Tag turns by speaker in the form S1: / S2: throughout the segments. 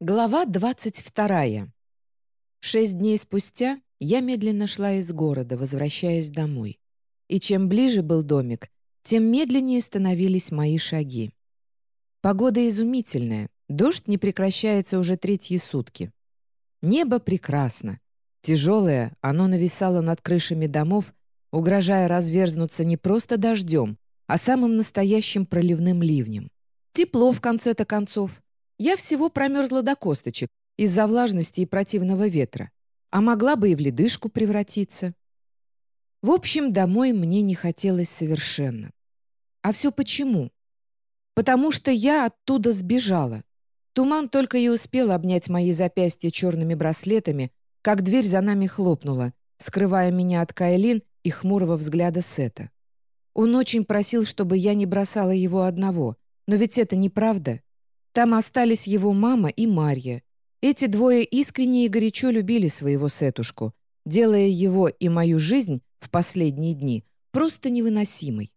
S1: Глава 22. Шесть дней спустя я медленно шла из города, возвращаясь домой. И чем ближе был домик, тем медленнее становились мои шаги. Погода изумительная, дождь не прекращается уже третьи сутки. Небо прекрасно. Тяжелое, оно нависало над крышами домов, угрожая разверзнуться не просто дождем, а самым настоящим проливным ливнем. Тепло в конце-то концов. Я всего промерзла до косточек из-за влажности и противного ветра, а могла бы и в ледышку превратиться. В общем, домой мне не хотелось совершенно. А все почему? Потому что я оттуда сбежала. Туман только и успел обнять мои запястья черными браслетами, как дверь за нами хлопнула, скрывая меня от Кайлин и хмурого взгляда Сета. Он очень просил, чтобы я не бросала его одного, но ведь это неправда. Там остались его мама и Марья. Эти двое искренне и горячо любили своего Сетушку, делая его и мою жизнь в последние дни просто невыносимой.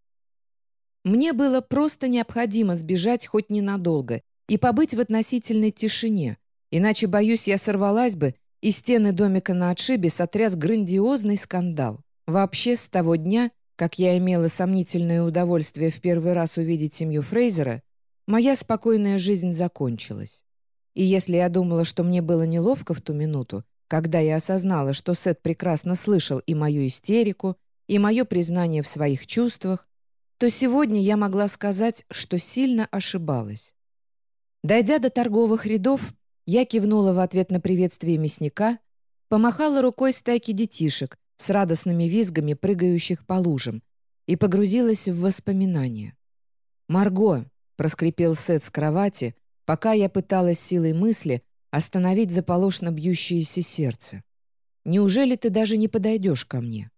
S1: Мне было просто необходимо сбежать хоть ненадолго и побыть в относительной тишине, иначе, боюсь, я сорвалась бы, и стены домика на отшибе сотряс грандиозный скандал. Вообще, с того дня, как я имела сомнительное удовольствие в первый раз увидеть семью Фрейзера, Моя спокойная жизнь закончилась. И если я думала, что мне было неловко в ту минуту, когда я осознала, что Сет прекрасно слышал и мою истерику, и мое признание в своих чувствах, то сегодня я могла сказать, что сильно ошибалась. Дойдя до торговых рядов, я кивнула в ответ на приветствие мясника, помахала рукой стайки детишек с радостными визгами, прыгающих по лужам, и погрузилась в воспоминания. «Марго, проскрипел Сет с кровати, пока я пыталась силой мысли остановить заполошно бьющееся сердце. «Неужели ты даже не подойдешь ко мне?»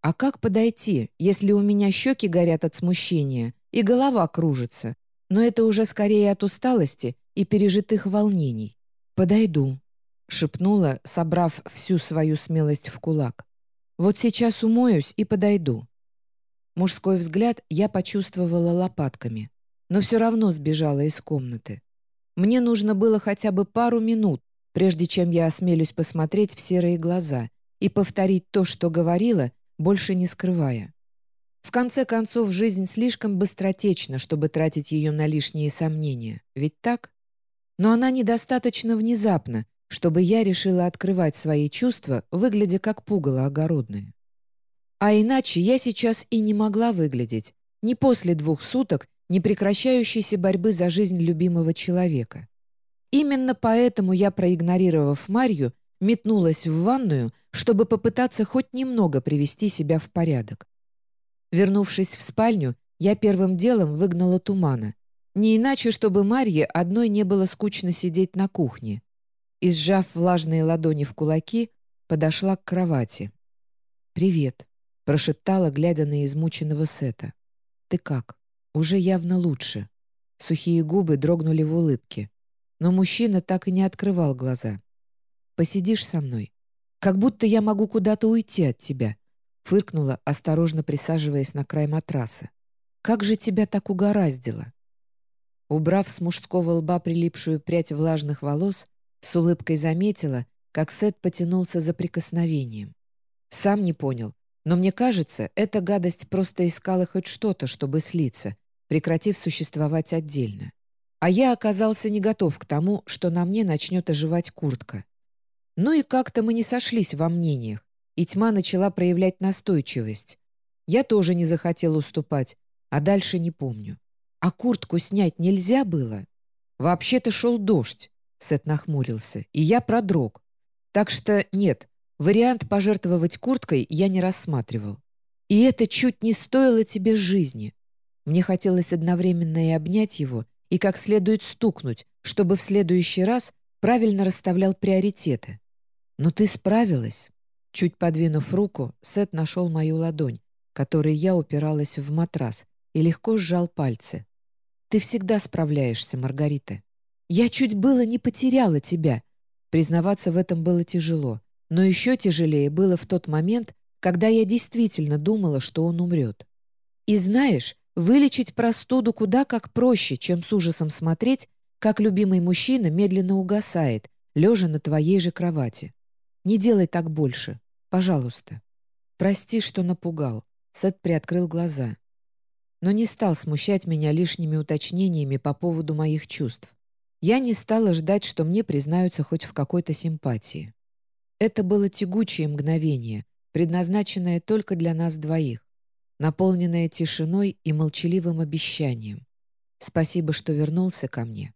S1: «А как подойти, если у меня щеки горят от смущения и голова кружится, но это уже скорее от усталости и пережитых волнений?» «Подойду», — шепнула, собрав всю свою смелость в кулак. «Вот сейчас умоюсь и подойду». Мужской взгляд я почувствовала лопатками но все равно сбежала из комнаты. Мне нужно было хотя бы пару минут, прежде чем я осмелюсь посмотреть в серые глаза и повторить то, что говорила, больше не скрывая. В конце концов, жизнь слишком быстротечна, чтобы тратить ее на лишние сомнения. Ведь так? Но она недостаточно внезапна, чтобы я решила открывать свои чувства, выглядя как пугало огородное. А иначе я сейчас и не могла выглядеть. Не после двух суток непрекращающейся борьбы за жизнь любимого человека. Именно поэтому я, проигнорировав Марью, метнулась в ванную, чтобы попытаться хоть немного привести себя в порядок. Вернувшись в спальню, я первым делом выгнала тумана. Не иначе, чтобы Марье одной не было скучно сидеть на кухне. И, сжав влажные ладони в кулаки, подошла к кровати. «Привет», — прошептала, глядя на измученного Сета. «Ты как?» Уже явно лучше. Сухие губы дрогнули в улыбке. Но мужчина так и не открывал глаза. «Посидишь со мной? Как будто я могу куда-то уйти от тебя», фыркнула, осторожно присаживаясь на край матраса. «Как же тебя так угораздило?» Убрав с мужского лба прилипшую прядь влажных волос, с улыбкой заметила, как Сет потянулся за прикосновением. Сам не понял, но мне кажется, эта гадость просто искала хоть что-то, чтобы слиться, прекратив существовать отдельно. А я оказался не готов к тому, что на мне начнет оживать куртка. Ну и как-то мы не сошлись во мнениях, и тьма начала проявлять настойчивость. Я тоже не захотел уступать, а дальше не помню. А куртку снять нельзя было? Вообще-то шел дождь, Сет нахмурился, и я продрог. Так что нет, вариант пожертвовать курткой я не рассматривал. И это чуть не стоило тебе жизни. Мне хотелось одновременно и обнять его, и как следует стукнуть, чтобы в следующий раз правильно расставлял приоритеты. Но ты справилась. Чуть подвинув руку, Сет нашел мою ладонь, которой я упиралась в матрас, и легко сжал пальцы. «Ты всегда справляешься, Маргарита. Я чуть было не потеряла тебя». Признаваться в этом было тяжело, но еще тяжелее было в тот момент, когда я действительно думала, что он умрет. И знаешь, Вылечить простуду куда как проще, чем с ужасом смотреть, как любимый мужчина медленно угасает, лежа на твоей же кровати. Не делай так больше. Пожалуйста. Прости, что напугал. Сет приоткрыл глаза. Но не стал смущать меня лишними уточнениями по поводу моих чувств. Я не стала ждать, что мне признаются хоть в какой-то симпатии. Это было тягучее мгновение, предназначенное только для нас двоих, наполненное тишиной и молчаливым обещанием. Спасибо, что вернулся ко мне.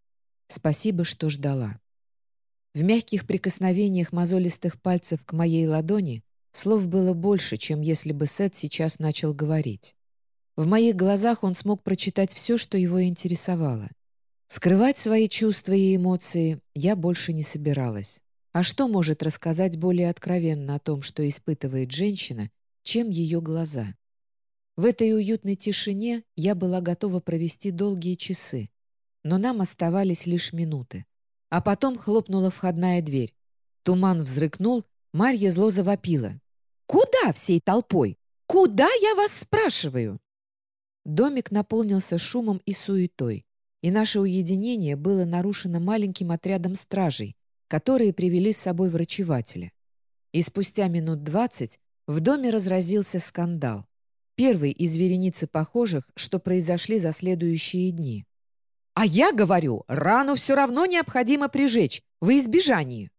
S1: Спасибо, что ждала. В мягких прикосновениях мозолистых пальцев к моей ладони слов было больше, чем если бы Сет сейчас начал говорить. В моих глазах он смог прочитать все, что его интересовало. Скрывать свои чувства и эмоции я больше не собиралась. А что может рассказать более откровенно о том, что испытывает женщина, чем ее глаза? В этой уютной тишине я была готова провести долгие часы, но нам оставались лишь минуты. А потом хлопнула входная дверь. Туман взрыкнул, Марья зло завопила. «Куда всей толпой? Куда, я вас спрашиваю?» Домик наполнился шумом и суетой, и наше уединение было нарушено маленьким отрядом стражей, которые привели с собой врачевателя. И спустя минут двадцать в доме разразился скандал. Первый из вереницы похожих, что произошли за следующие дни. А я говорю, рану все равно необходимо прижечь, во избежании.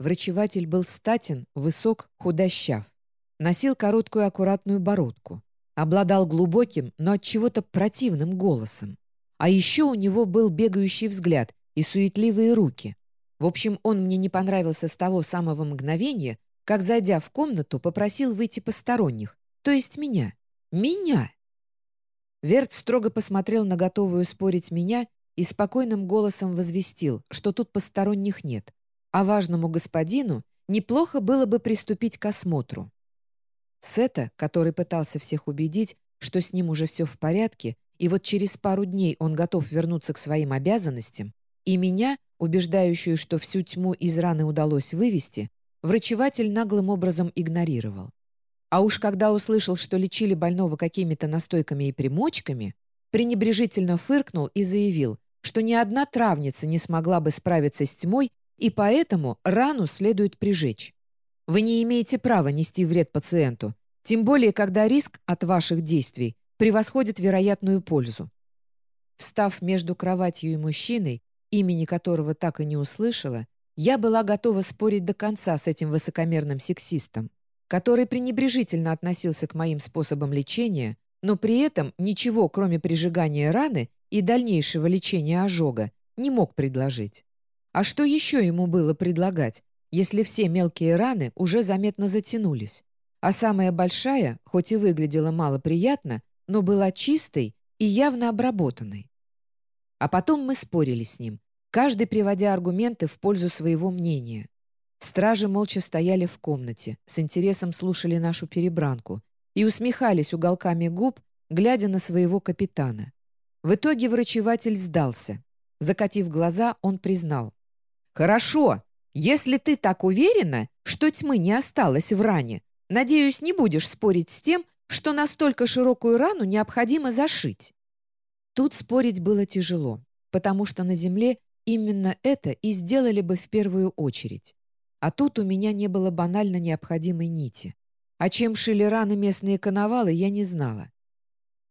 S1: Врачеватель был статен, высок, худощав. Носил короткую аккуратную бородку. Обладал глубоким, но от чего-то противным голосом. А еще у него был бегающий взгляд и суетливые руки. В общем, он мне не понравился с того самого мгновения, как, зайдя в комнату, попросил выйти посторонних, то есть меня. Меня! Верт строго посмотрел на готовую спорить меня и спокойным голосом возвестил, что тут посторонних нет, а важному господину неплохо было бы приступить к осмотру. Сета, который пытался всех убедить, что с ним уже все в порядке, и вот через пару дней он готов вернуться к своим обязанностям, и меня, убеждающую, что всю тьму из раны удалось вывести, врачеватель наглым образом игнорировал. А уж когда услышал, что лечили больного какими-то настойками и примочками, пренебрежительно фыркнул и заявил, что ни одна травница не смогла бы справиться с тьмой, и поэтому рану следует прижечь. Вы не имеете права нести вред пациенту, тем более, когда риск от ваших действий превосходит вероятную пользу. Встав между кроватью и мужчиной, имени которого так и не услышала, я была готова спорить до конца с этим высокомерным сексистом который пренебрежительно относился к моим способам лечения, но при этом ничего, кроме прижигания раны и дальнейшего лечения ожога, не мог предложить. А что еще ему было предлагать, если все мелкие раны уже заметно затянулись? А самая большая, хоть и выглядела малоприятно, но была чистой и явно обработанной. А потом мы спорили с ним, каждый приводя аргументы в пользу своего мнения. Стражи молча стояли в комнате, с интересом слушали нашу перебранку и усмехались уголками губ, глядя на своего капитана. В итоге врачеватель сдался. Закатив глаза, он признал. «Хорошо, если ты так уверена, что тьмы не осталось в ране, надеюсь, не будешь спорить с тем, что настолько широкую рану необходимо зашить». Тут спорить было тяжело, потому что на Земле именно это и сделали бы в первую очередь. А тут у меня не было банально необходимой нити. А чем шили раны местные коновалы, я не знала.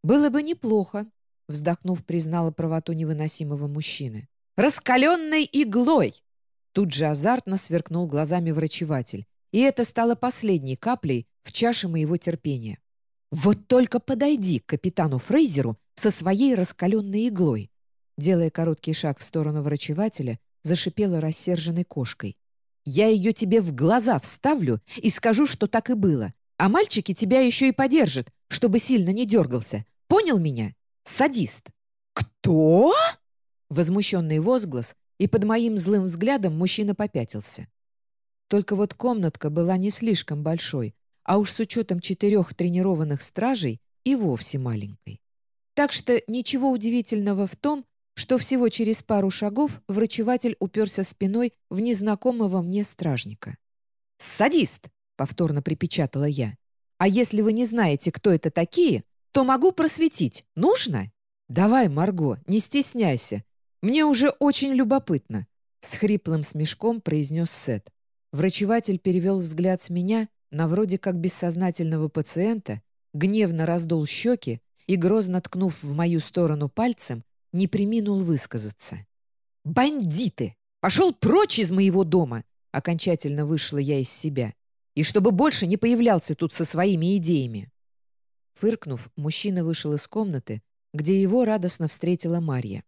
S1: «Было бы неплохо», — вздохнув, признала правоту невыносимого мужчины. «Раскаленной иглой!» Тут же азартно сверкнул глазами врачеватель. И это стало последней каплей в чаше моего терпения. «Вот только подойди к капитану Фрейзеру со своей раскаленной иглой!» Делая короткий шаг в сторону врачевателя, зашипела рассерженной кошкой. Я ее тебе в глаза вставлю и скажу, что так и было. А мальчики тебя еще и подержат, чтобы сильно не дергался. Понял меня? Садист». «Кто?» Возмущенный возглас, и под моим злым взглядом мужчина попятился. Только вот комнатка была не слишком большой, а уж с учетом четырех тренированных стражей и вовсе маленькой. Так что ничего удивительного в том, что всего через пару шагов врачеватель уперся спиной в незнакомого мне стражника. «Садист!» — повторно припечатала я. «А если вы не знаете, кто это такие, то могу просветить. Нужно?» «Давай, Марго, не стесняйся. Мне уже очень любопытно», — с хриплым смешком произнес Сет. Врачеватель перевел взгляд с меня на вроде как бессознательного пациента, гневно раздул щеки и, грозно ткнув в мою сторону пальцем, не приминул высказаться. «Бандиты! Пошел прочь из моего дома!» Окончательно вышла я из себя. «И чтобы больше не появлялся тут со своими идеями!» Фыркнув, мужчина вышел из комнаты, где его радостно встретила Марья.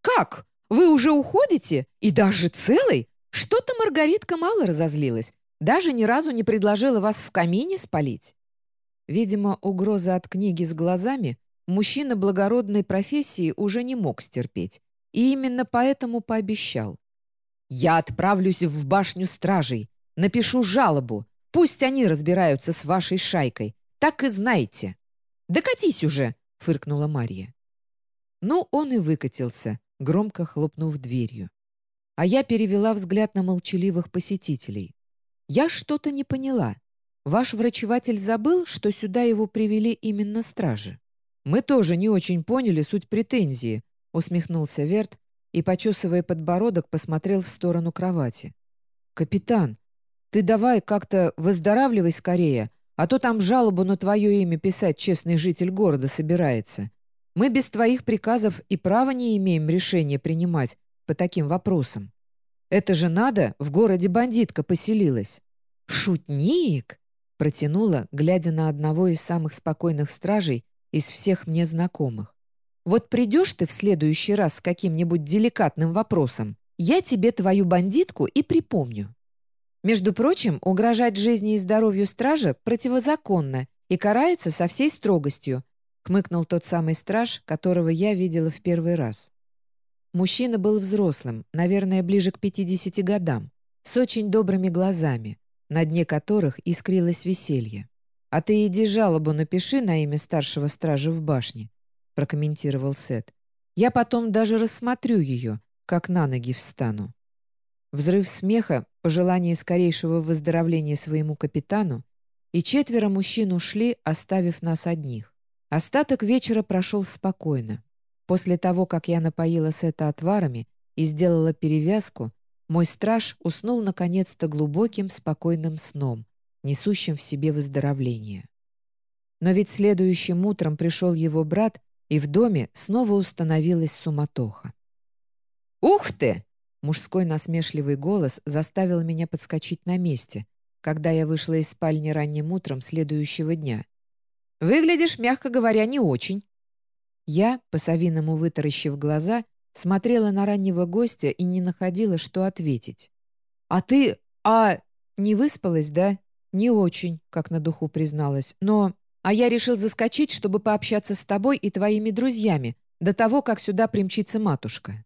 S1: «Как? Вы уже уходите? И даже целый? Что-то Маргаритка мало разозлилась. Даже ни разу не предложила вас в камине спалить». Видимо, угроза от книги с глазами мужчина благородной профессии уже не мог стерпеть. И именно поэтому пообещал. «Я отправлюсь в башню стражей, напишу жалобу. Пусть они разбираются с вашей шайкой. Так и знаете». «Докатись уже!» — фыркнула Марья. Ну, он и выкатился, громко хлопнув дверью. А я перевела взгляд на молчаливых посетителей. Я что-то не поняла. Ваш врачеватель забыл, что сюда его привели именно стражи. Мы тоже не очень поняли суть претензии, усмехнулся Верт и, почесывая подбородок, посмотрел в сторону кровати. «Капитан, ты давай как-то выздоравливай скорее, а то там жалобу на твое имя писать честный житель города собирается. Мы без твоих приказов и права не имеем решения принимать по таким вопросам. Это же надо, в городе бандитка поселилась». «Шутник!» — протянула, глядя на одного из самых спокойных стражей из всех мне знакомых. «Вот придешь ты в следующий раз с каким-нибудь деликатным вопросом, я тебе твою бандитку и припомню». Между прочим, угрожать жизни и здоровью стража противозаконно и карается со всей строгостью, хмыкнул тот самый страж, которого я видела в первый раз. Мужчина был взрослым, наверное, ближе к 50 годам, с очень добрыми глазами, на дне которых искрилось веселье. «А ты иди жалобу напиши на имя старшего стража в башне», прокомментировал Сет. «Я потом даже рассмотрю ее, как на ноги встану». Взрыв смеха, пожелание скорейшего выздоровления своему капитану, и четверо мужчин ушли, оставив нас одних. Остаток вечера прошел спокойно. После того, как я напоила Сета отварами и сделала перевязку, мой страж уснул наконец-то глубоким, спокойным сном, несущим в себе выздоровление. Но ведь следующим утром пришел его брат, и в доме снова установилась суматоха. «Ух ты!» — мужской насмешливый голос заставил меня подскочить на месте, когда я вышла из спальни ранним утром следующего дня Выглядишь, мягко говоря, не очень». Я, по-совиному вытаращив глаза, смотрела на раннего гостя и не находила, что ответить. «А ты... А... не выспалась, да?» «Не очень», как на духу призналась. «Но... А я решил заскочить, чтобы пообщаться с тобой и твоими друзьями, до того, как сюда примчится матушка».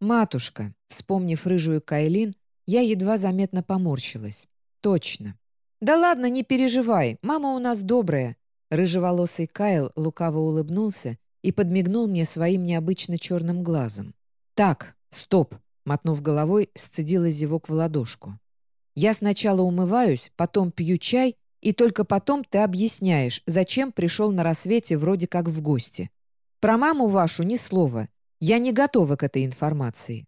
S1: «Матушка», вспомнив рыжую Кайлин, я едва заметно поморщилась. «Точно». «Да ладно, не переживай, мама у нас добрая. Рыжеволосый Кайл лукаво улыбнулся и подмигнул мне своим необычно черным глазом. «Так, стоп!» — мотнув головой, сцедила зевок в ладошку. «Я сначала умываюсь, потом пью чай, и только потом ты объясняешь, зачем пришел на рассвете вроде как в гости. Про маму вашу ни слова. Я не готова к этой информации».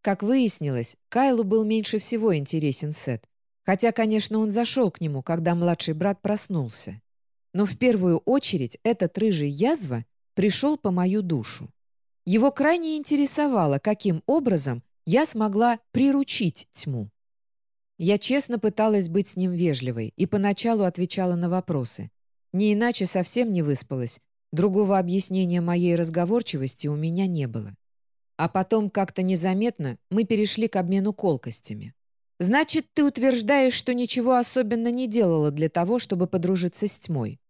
S1: Как выяснилось, Кайлу был меньше всего интересен Сет, хотя, конечно, он зашел к нему, когда младший брат проснулся. Но в первую очередь этот рыжий язва пришел по мою душу. Его крайне интересовало, каким образом я смогла приручить тьму. Я честно пыталась быть с ним вежливой и поначалу отвечала на вопросы. Не иначе совсем не выспалась, другого объяснения моей разговорчивости у меня не было. А потом как-то незаметно мы перешли к обмену колкостями. Значит, ты утверждаешь, что ничего особенно не делала для того, чтобы подружиться с тьмой.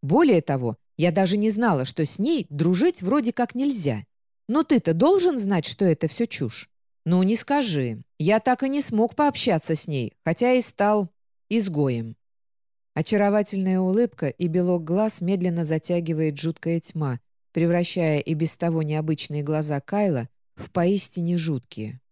S1: Более того, я даже не знала, что с ней дружить вроде как нельзя. Но ты-то должен знать, что это все чушь. Ну, не скажи. Я так и не смог пообщаться с ней, хотя и стал изгоем. Очаровательная улыбка и белок глаз медленно затягивает жуткая тьма, превращая и без того необычные глаза Кайла в поистине жуткие.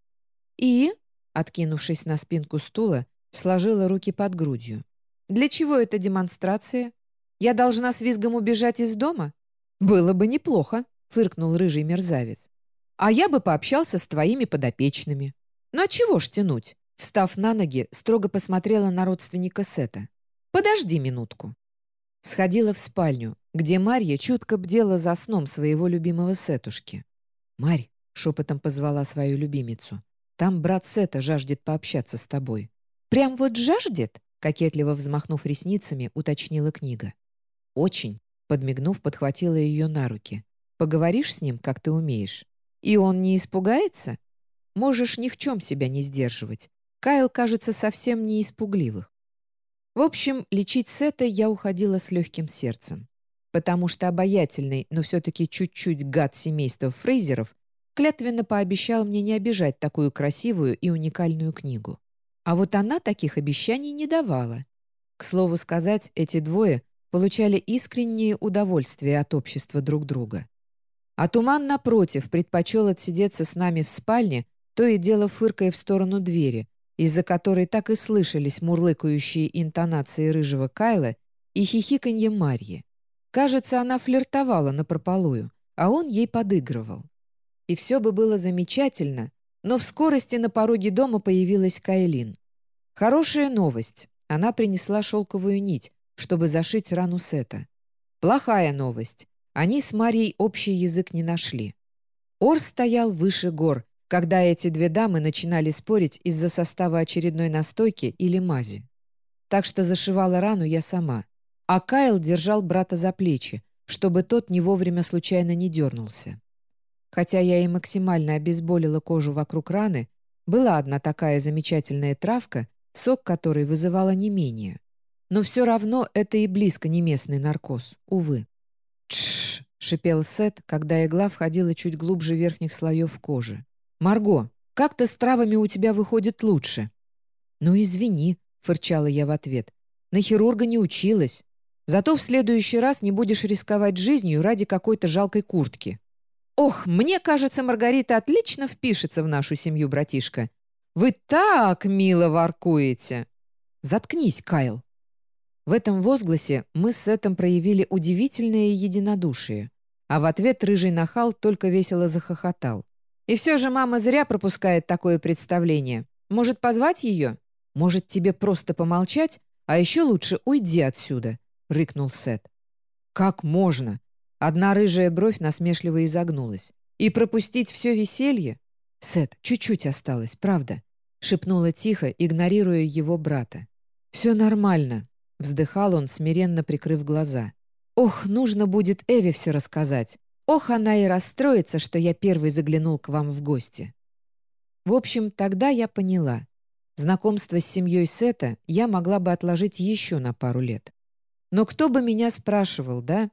S1: И, откинувшись на спинку стула, сложила руки под грудью. «Для чего эта демонстрация? Я должна с визгом убежать из дома? Было бы неплохо», — фыркнул рыжий мерзавец. А я бы пообщался с твоими подопечными. Ну а чего ж тянуть? Встав на ноги, строго посмотрела на родственника Сета. «Подожди минутку». Сходила в спальню, где Марья чутко бдела за сном своего любимого Сетушки. «Марь», — шепотом позвала свою любимицу, «там брат Сета жаждет пообщаться с тобой». «Прям вот жаждет?» — кокетливо взмахнув ресницами, уточнила книга. «Очень», — подмигнув, подхватила ее на руки. «Поговоришь с ним, как ты умеешь? И он не испугается? Можешь ни в чем себя не сдерживать. Кайл кажется совсем не испугливых. В общем, лечить Сета я уходила с легким сердцем. Потому что обаятельный, но все-таки чуть-чуть гад семейства Фрейзеров клятвенно пообещал мне не обижать такую красивую и уникальную книгу. А вот она таких обещаний не давала. К слову сказать, эти двое получали искреннее удовольствие от общества друг друга. А Туман, напротив, предпочел отсидеться с нами в спальне, то и дело фыркая в сторону двери, из-за которой так и слышались мурлыкающие интонации рыжего Кайла и хихиканье Марьи. Кажется, она флиртовала напропалую, а он ей подыгрывал. И все бы было замечательно, но в скорости на пороге дома появилась Кайлин. Хорошая новость. Она принесла шелковую нить, чтобы зашить рану Сета. Плохая новость. Они с Марьей общий язык не нашли. Ор стоял выше гор, когда эти две дамы начинали спорить из-за состава очередной настойки или мази. Так что зашивала рану я сама. А Кайл держал брата за плечи, чтобы тот не вовремя случайно не дернулся. Хотя я и максимально обезболила кожу вокруг раны, была одна такая замечательная травка, сок которой вызывала не менее. Но все равно это и близко не местный наркоз, увы. «Тш!» — шипел Сет, когда игла входила чуть глубже верхних слоев кожи. «Марго, как-то с травами у тебя выходит лучше». «Ну, извини», — фырчала я в ответ. «На хирурга не училась. Зато в следующий раз не будешь рисковать жизнью ради какой-то жалкой куртки». «Ох, мне кажется, Маргарита отлично впишется в нашу семью, братишка. Вы так мило воркуете!» «Заткнись, Кайл!» В этом возгласе мы с Сетом проявили удивительное единодушие, а в ответ рыжий нахал только весело захохотал. И все же мама зря пропускает такое представление. Может, позвать ее? Может, тебе просто помолчать? А еще лучше уйди отсюда», — рыкнул Сет. «Как можно?» Одна рыжая бровь насмешливо изогнулась. «И пропустить все веселье?» «Сет, чуть-чуть осталось, правда?» — шепнула тихо, игнорируя его брата. «Все нормально», — вздыхал он, смиренно прикрыв глаза. «Ох, нужно будет Эве все рассказать. Ох, она и расстроится, что я первый заглянул к вам в гости. В общем, тогда я поняла. Знакомство с семьей Сета я могла бы отложить еще на пару лет. Но кто бы меня спрашивал, да?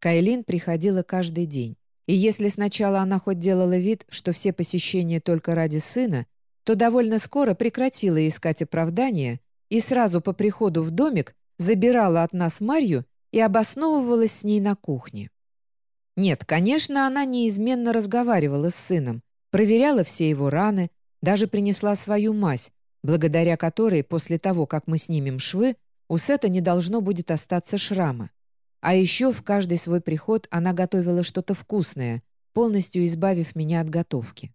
S1: Кайлин приходила каждый день. И если сначала она хоть делала вид, что все посещения только ради сына, то довольно скоро прекратила искать оправдания и сразу по приходу в домик забирала от нас Марью и обосновывалась с ней на кухне. Нет, конечно, она неизменно разговаривала с сыном, проверяла все его раны, даже принесла свою мазь, благодаря которой после того, как мы снимем швы, у Сета не должно будет остаться шрама. А еще в каждый свой приход она готовила что-то вкусное, полностью избавив меня от готовки.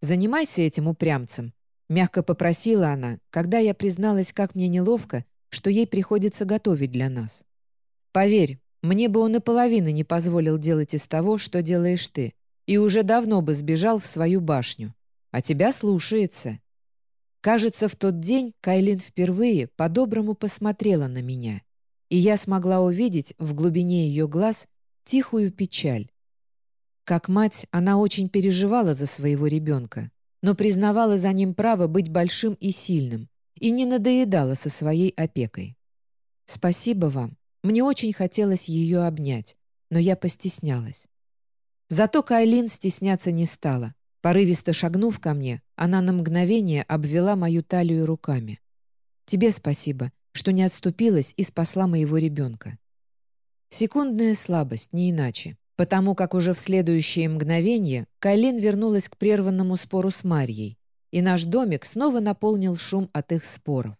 S1: «Занимайся этим упрямцем», — мягко попросила она, когда я призналась, как мне неловко, что ей приходится готовить для нас. «Поверь, мне бы он и половины не позволил делать из того, что делаешь ты, и уже давно бы сбежал в свою башню. А тебя слушается. Кажется, в тот день Кайлин впервые по-доброму посмотрела на меня, и я смогла увидеть в глубине ее глаз тихую печаль. Как мать, она очень переживала за своего ребенка, но признавала за ним право быть большим и сильным, и не надоедала со своей опекой. «Спасибо вам», мне очень хотелось ее обнять, но я постеснялась. Зато Кайлин стесняться не стала. Порывисто шагнув ко мне, она на мгновение обвела мою талию руками. «Тебе спасибо, что не отступилась и спасла моего ребенка». Секундная слабость, не иначе, потому как уже в следующее мгновение Кайлин вернулась к прерванному спору с Марьей, и наш домик снова наполнил шум от их споров.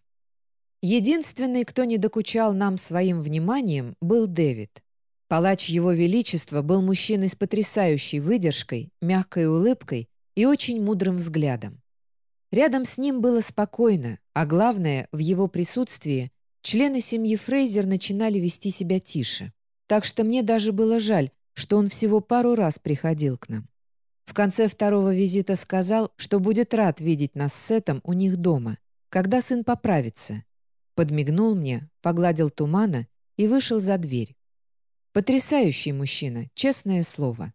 S1: Единственный, кто не докучал нам своим вниманием, был Дэвид. Палач Его Величества был мужчиной с потрясающей выдержкой, мягкой улыбкой и очень мудрым взглядом. Рядом с ним было спокойно, а главное, в его присутствии члены семьи Фрейзер начинали вести себя тише. Так что мне даже было жаль, что он всего пару раз приходил к нам. В конце второго визита сказал, что будет рад видеть нас с Сетом у них дома, когда сын поправится. Подмигнул мне, погладил тумана и вышел за дверь. Потрясающий мужчина, честное слово.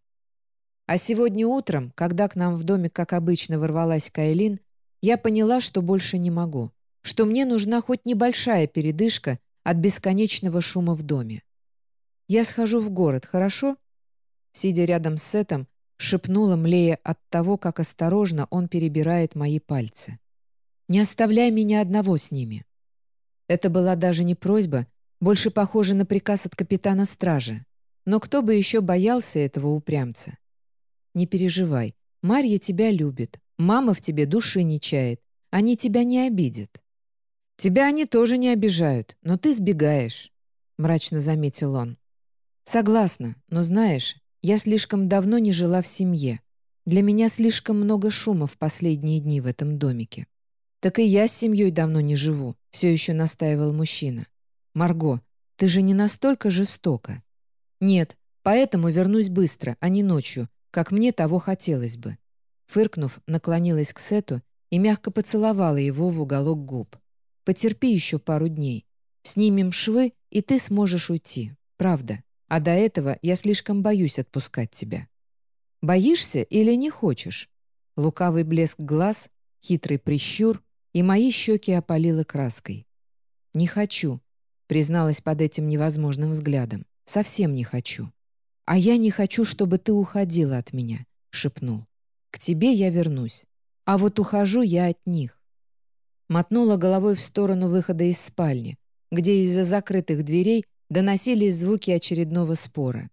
S1: А сегодня утром, когда к нам в домик, как обычно, ворвалась Кайлин, я поняла, что больше не могу, что мне нужна хоть небольшая передышка от бесконечного шума в доме. «Я схожу в город, хорошо?» Сидя рядом с Сетом, шепнула, млея от того, как осторожно он перебирает мои пальцы. «Не оставляй меня одного с ними». Это была даже не просьба, больше похоже на приказ от капитана стражи. Но кто бы еще боялся этого упрямца? «Не переживай, Марья тебя любит, мама в тебе души не чает, они тебя не обидят». «Тебя они тоже не обижают, но ты сбегаешь», — мрачно заметил он. «Согласна, но знаешь, я слишком давно не жила в семье. Для меня слишком много шума в последние дни в этом домике. Так и я с семьей давно не живу, все еще настаивал мужчина. Марго, ты же не настолько жестока. Нет, поэтому вернусь быстро, а не ночью, как мне того хотелось бы. Фыркнув, наклонилась к Сету и мягко поцеловала его в уголок губ. «Потерпи еще пару дней. Снимем швы, и ты сможешь уйти. Правда. А до этого я слишком боюсь отпускать тебя. Боишься или не хочешь? Лукавый блеск глаз, хитрый прищур, и мои щеки опалило краской. «Не хочу», — призналась под этим невозможным взглядом. «Совсем не хочу». «А я не хочу, чтобы ты уходила от меня», — шепнул. «К тебе я вернусь. А вот ухожу я от них». Мотнула головой в сторону выхода из спальни, где из-за закрытых дверей Доносились звуки очередного спора.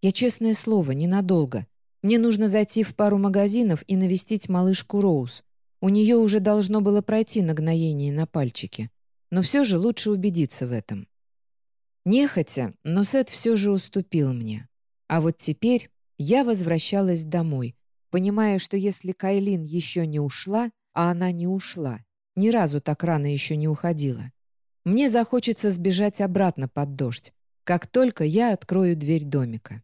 S1: Я, честное слово, ненадолго. Мне нужно зайти в пару магазинов и навестить малышку Роуз. У нее уже должно было пройти нагноение на пальчике. Но все же лучше убедиться в этом. Нехотя, но Сет все же уступил мне. А вот теперь я возвращалась домой, понимая, что если Кайлин еще не ушла, а она не ушла, ни разу так рано еще не уходила, мне захочется сбежать обратно под дождь, как только я открою дверь домика.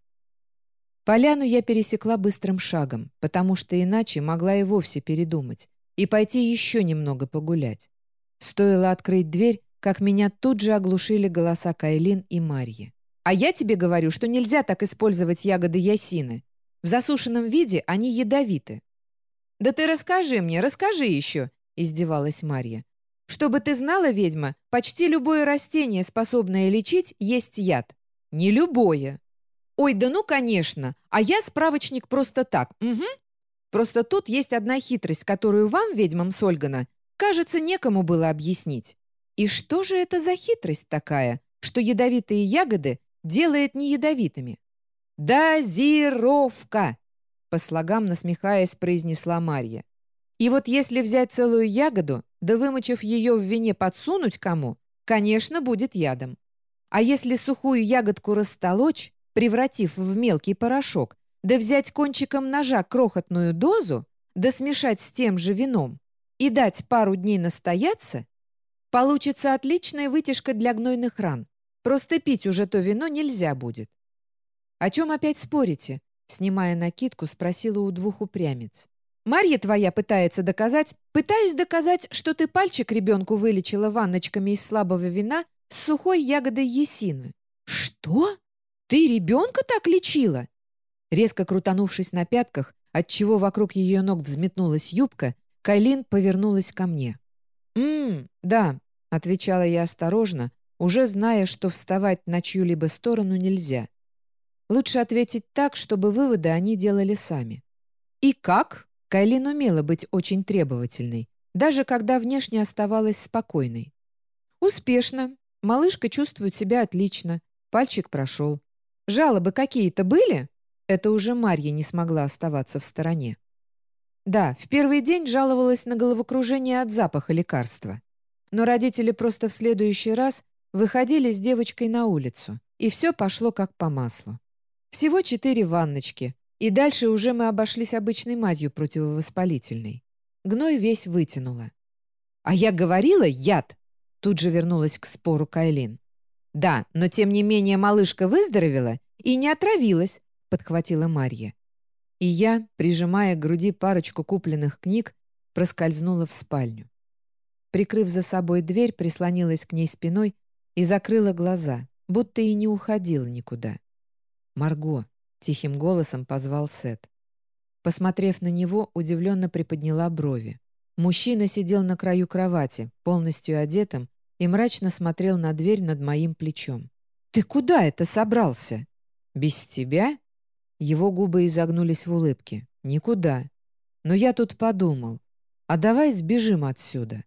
S1: Поляну я пересекла быстрым шагом, потому что иначе могла и вовсе передумать и пойти еще немного погулять. Стоило открыть дверь, как меня тут же оглушили голоса Кайлин и Марьи. «А я тебе говорю, что нельзя так использовать ягоды ясины. В засушенном виде они ядовиты». «Да ты расскажи мне, расскажи еще!» — издевалась Марья. Чтобы ты знала, ведьма, почти любое растение, способное лечить, есть яд. Не любое. Ой, да ну, конечно. А я справочник просто так. Угу. Просто тут есть одна хитрость, которую вам, ведьмам Сольгана, кажется, некому было объяснить. И что же это за хитрость такая, что ядовитые ягоды делает неядовитыми? «Дозировка!» По слогам насмехаясь, произнесла Марья. И вот если взять целую ягоду, да вымочив ее в вине подсунуть кому, конечно, будет ядом. А если сухую ягодку растолочь, превратив в мелкий порошок, да взять кончиком ножа крохотную дозу, да смешать с тем же вином и дать пару дней настояться, получится отличная вытяжка для гнойных ран. Просто пить уже то вино нельзя будет. «О чем опять спорите?» Снимая накидку, спросила у двух упрямец. Марья твоя пытается доказать... Пытаюсь доказать, что ты пальчик ребенку вылечила ванночками из слабого вина с сухой ягодой есины. Что? Ты ребенка так лечила? Резко крутанувшись на пятках, отчего вокруг ее ног взметнулась юбка, Кайлин повернулась ко мне. «Ммм, да», — отвечала я осторожно, уже зная, что вставать на чью-либо сторону нельзя. Лучше ответить так, чтобы выводы они делали сами. «И как?» Кайлин умела быть очень требовательной, даже когда внешне оставалась спокойной. «Успешно. Малышка чувствует себя отлично. Пальчик прошел. Жалобы какие-то были?» Это уже Марья не смогла оставаться в стороне. Да, в первый день жаловалась на головокружение от запаха лекарства. Но родители просто в следующий раз выходили с девочкой на улицу. И все пошло как по маслу. Всего четыре ванночки, и дальше уже мы обошлись обычной мазью противовоспалительной. Гной весь вытянуло. «А я говорила, яд!» Тут же вернулась к спору Кайлин. «Да, но тем не менее малышка выздоровела и не отравилась», подхватила Марья. И я, прижимая к груди парочку купленных книг, проскользнула в спальню. Прикрыв за собой дверь, прислонилась к ней спиной и закрыла глаза, будто и не уходила никуда. «Марго», — тихим голосом позвал Сет. Посмотрев на него, удивленно приподняла брови. Мужчина сидел на краю кровати, полностью одетым, и мрачно смотрел на дверь над моим плечом. «Ты куда это собрался?» «Без тебя?» Его губы изогнулись в улыбке. «Никуда. Но я тут подумал. А давай сбежим отсюда».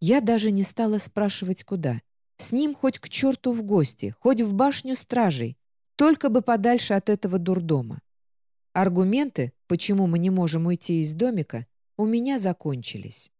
S1: Я даже не стала спрашивать, куда. С ним хоть к черту в гости, хоть в башню стражей, только бы подальше от этого дурдома. Аргументы, почему мы не можем уйти из домика, у меня закончились.